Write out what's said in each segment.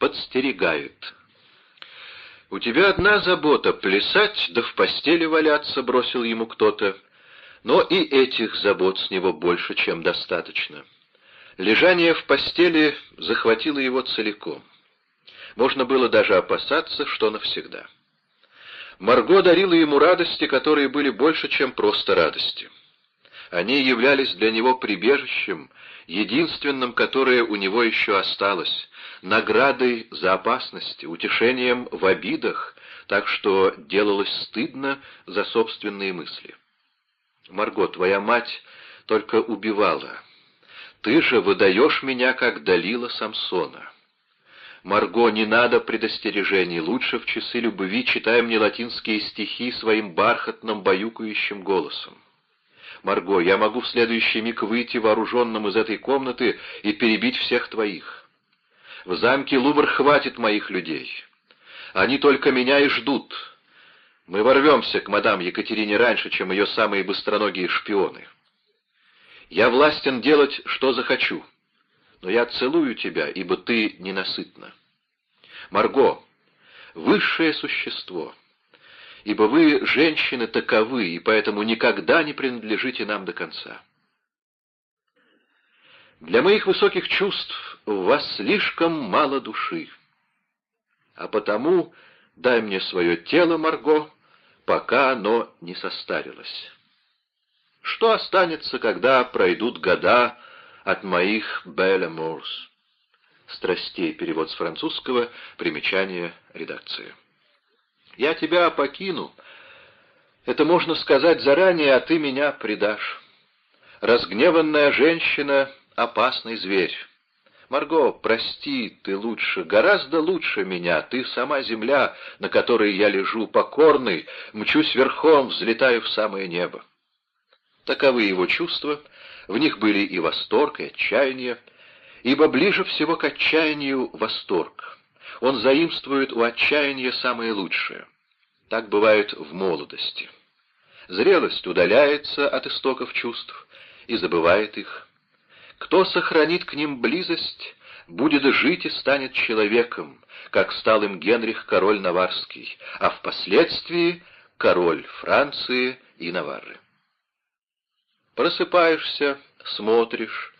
подстерегает. «У тебя одна забота — плясать, да в постели валяться», — бросил ему кто-то. Но и этих забот с него больше, чем достаточно. Лежание в постели захватило его целиком. Можно было даже опасаться, что навсегда. Марго дарила ему радости, которые были больше, чем просто радости. Они являлись для него прибежищем, единственным, которое у него еще осталось, наградой за опасности, утешением в обидах, так что делалось стыдно за собственные мысли. «Марго, твоя мать только убивала. Ты же выдаешь меня, как Далила Самсона». «Марго, не надо предостережений, лучше в часы любви читай мне латинские стихи своим бархатным баюкающим голосом». «Марго, я могу в следующий миг выйти вооруженным из этой комнаты и перебить всех твоих. В замке Лувр хватит моих людей. Они только меня и ждут. Мы ворвемся к мадам Екатерине раньше, чем ее самые быстроногие шпионы. Я властен делать, что захочу, но я целую тебя, ибо ты ненасытна. Марго, высшее существо, ибо вы, женщины, таковы, и поэтому никогда не принадлежите нам до конца. Для моих высоких чувств в вас слишком мало души, а потому дай мне свое тело, Марго, пока оно не состарилось. Что останется, когда пройдут года от моих «Белле Страстей, перевод с французского, примечание редакции. «Я тебя покину. Это можно сказать заранее, а ты меня предашь. Разгневанная женщина — опасный зверь. Марго, прости, ты лучше, гораздо лучше меня. Ты сама земля, на которой я лежу, покорный, мчусь верхом, взлетаю в самое небо. Таковы его чувства, в них были и восторг, и отчаяние, ибо ближе всего к отчаянию восторг. Он заимствует у отчаяния самое лучшее. Так бывает в молодости. Зрелость удаляется от истоков чувств и забывает их. Кто сохранит к ним близость, будет жить и станет человеком, как стал им Генрих король Наварский, а впоследствии король Франции и Наварры. Просыпаешься, смотришь,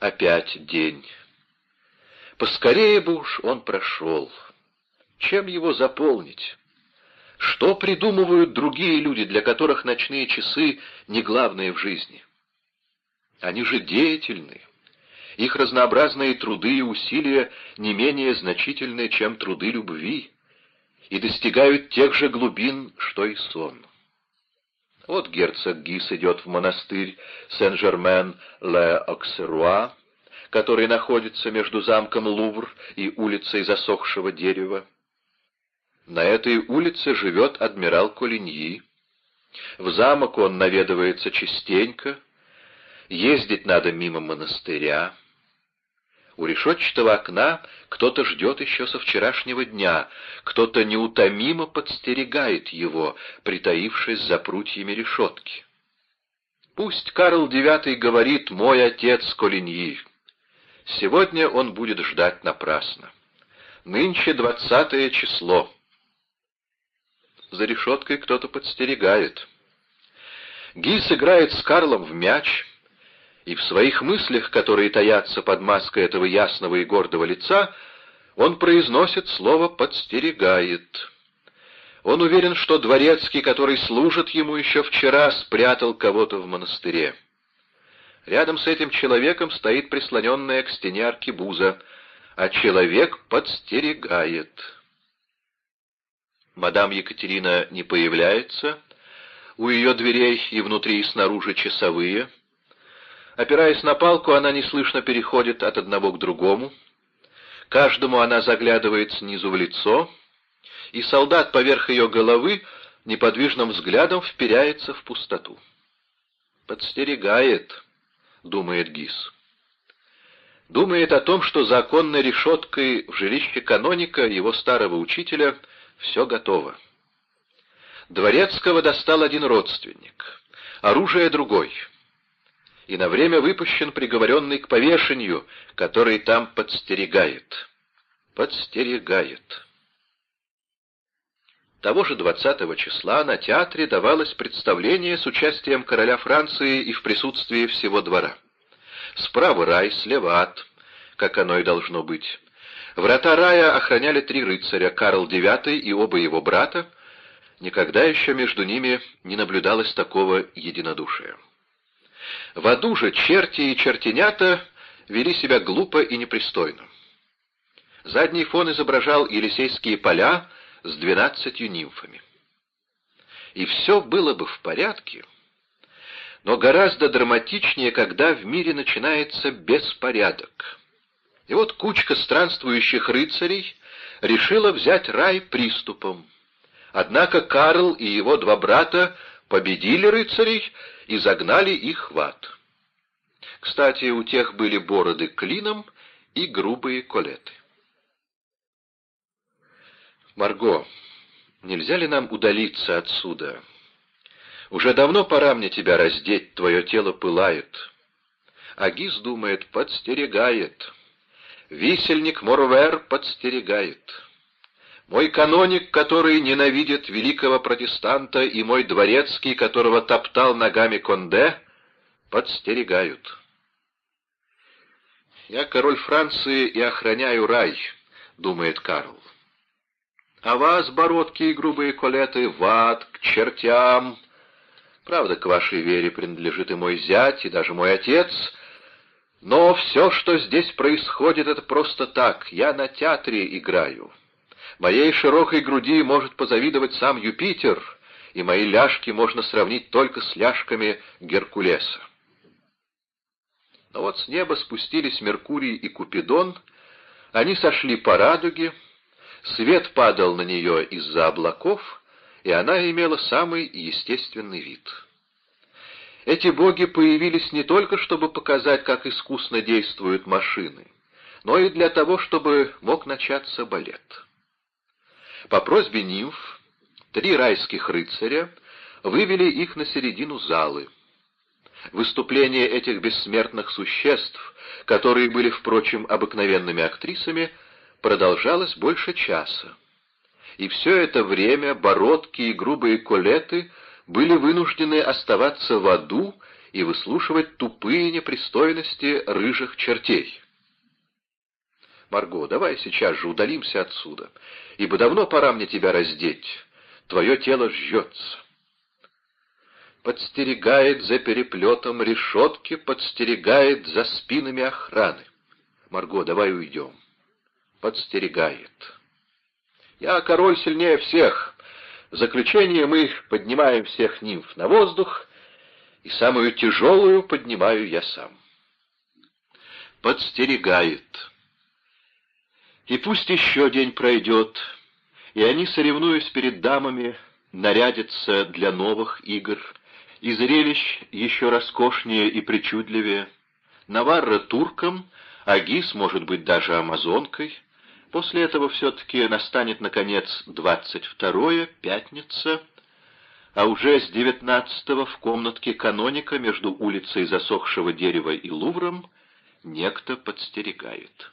опять день. Поскорее бы уж он прошел. Чем его заполнить? Что придумывают другие люди, для которых ночные часы не главное в жизни? Они же деятельны. Их разнообразные труды и усилия не менее значительны, чем труды любви, и достигают тех же глубин, что и сон. Вот герцог Гис идет в монастырь Сен-Жермен-ле-Оксеруа, который находится между замком Лувр и улицей засохшего дерева. На этой улице живет адмирал Колиньи. В замок он наведывается частенько, Ездить надо мимо монастыря. У решетчатого окна кто-то ждет еще со вчерашнего дня, кто-то неутомимо подстерегает его, притаившись за прутьями решетки. Пусть Карл IX говорит «мой отец Колиньи». Сегодня он будет ждать напрасно. Нынче двадцатое число. За решеткой кто-то подстерегает. Гис играет с Карлом в мяч — и в своих мыслях, которые таятся под маской этого ясного и гордого лица, он произносит слово «подстерегает». Он уверен, что дворецкий, который служит ему еще вчера, спрятал кого-то в монастыре. Рядом с этим человеком стоит прислоненная к стене аркебуза, а человек подстерегает. Мадам Екатерина не появляется, у ее дверей и внутри и снаружи часовые — Опираясь на палку, она неслышно переходит от одного к другому. Каждому она заглядывает снизу в лицо, и солдат поверх ее головы неподвижным взглядом вперяется в пустоту. «Подстерегает», — думает Гис. Думает о том, что законной решеткой в жилище каноника, его старого учителя, все готово. Дворецкого достал один родственник, оружие другой — и на время выпущен приговоренный к повешению, который там подстерегает. подстерегает. Того же 20 числа на театре давалось представление с участием короля Франции и в присутствии всего двора. Справа рай, слева ад, как оно и должно быть. Врата рая охраняли три рыцаря, Карл IX и оба его брата. Никогда еще между ними не наблюдалось такого единодушия. В аду же черти и чертенята вели себя глупо и непристойно. Задний фон изображал Елисейские поля с двенадцатью нимфами. И все было бы в порядке, но гораздо драматичнее, когда в мире начинается беспорядок. И вот кучка странствующих рыцарей решила взять рай приступом. Однако Карл и его два брата победили рыцарей и загнали их в ад. Кстати, у тех были бороды клином и грубые колеты. «Марго, нельзя ли нам удалиться отсюда? Уже давно пора мне тебя раздеть, твое тело пылает». Агис думает, подстерегает. Висельник Морвер подстерегает. Мой каноник, который ненавидит великого протестанта, и мой дворецкий, которого топтал ногами Конде, подстерегают. «Я король Франции и охраняю рай», — думает Карл. «А вас, бородки и грубые колеты, в ад, к чертям. Правда, к вашей вере принадлежит и мой зять, и даже мой отец, но все, что здесь происходит, это просто так. Я на театре играю. Моей широкой груди может позавидовать сам Юпитер, и мои ляжки можно сравнить только с ляжками Геркулеса. Но вот с неба спустились Меркурий и Купидон, они сошли по радуге, свет падал на нее из-за облаков, и она имела самый естественный вид. Эти боги появились не только, чтобы показать, как искусно действуют машины, но и для того, чтобы мог начаться балет. По просьбе нимф три райских рыцаря вывели их на середину залы. Выступление этих бессмертных существ, которые были, впрочем, обыкновенными актрисами, продолжалось больше часа. И все это время бородки и грубые колеты были вынуждены оставаться в аду и выслушивать тупые непристойности рыжих чертей. «Марго, давай сейчас же удалимся отсюда, ибо давно пора мне тебя раздеть. Твое тело жжется» подстерегает за переплетом решетки, подстерегает за спинами охраны. Марго, давай уйдем. Подстерегает. Я король сильнее всех. В заключение мы поднимаем всех нимф на воздух, и самую тяжелую поднимаю я сам. Подстерегает. И пусть еще день пройдет, и они, соревнуясь перед дамами, нарядятся для новых игр — и зрелищ еще роскошнее и причудливее. Наварра турком, а Гис, может быть, даже амазонкой. После этого все-таки настанет, наконец, двадцать второе, пятница, а уже с девятнадцатого в комнатке каноника между улицей засохшего дерева и Лувром некто подстерегает.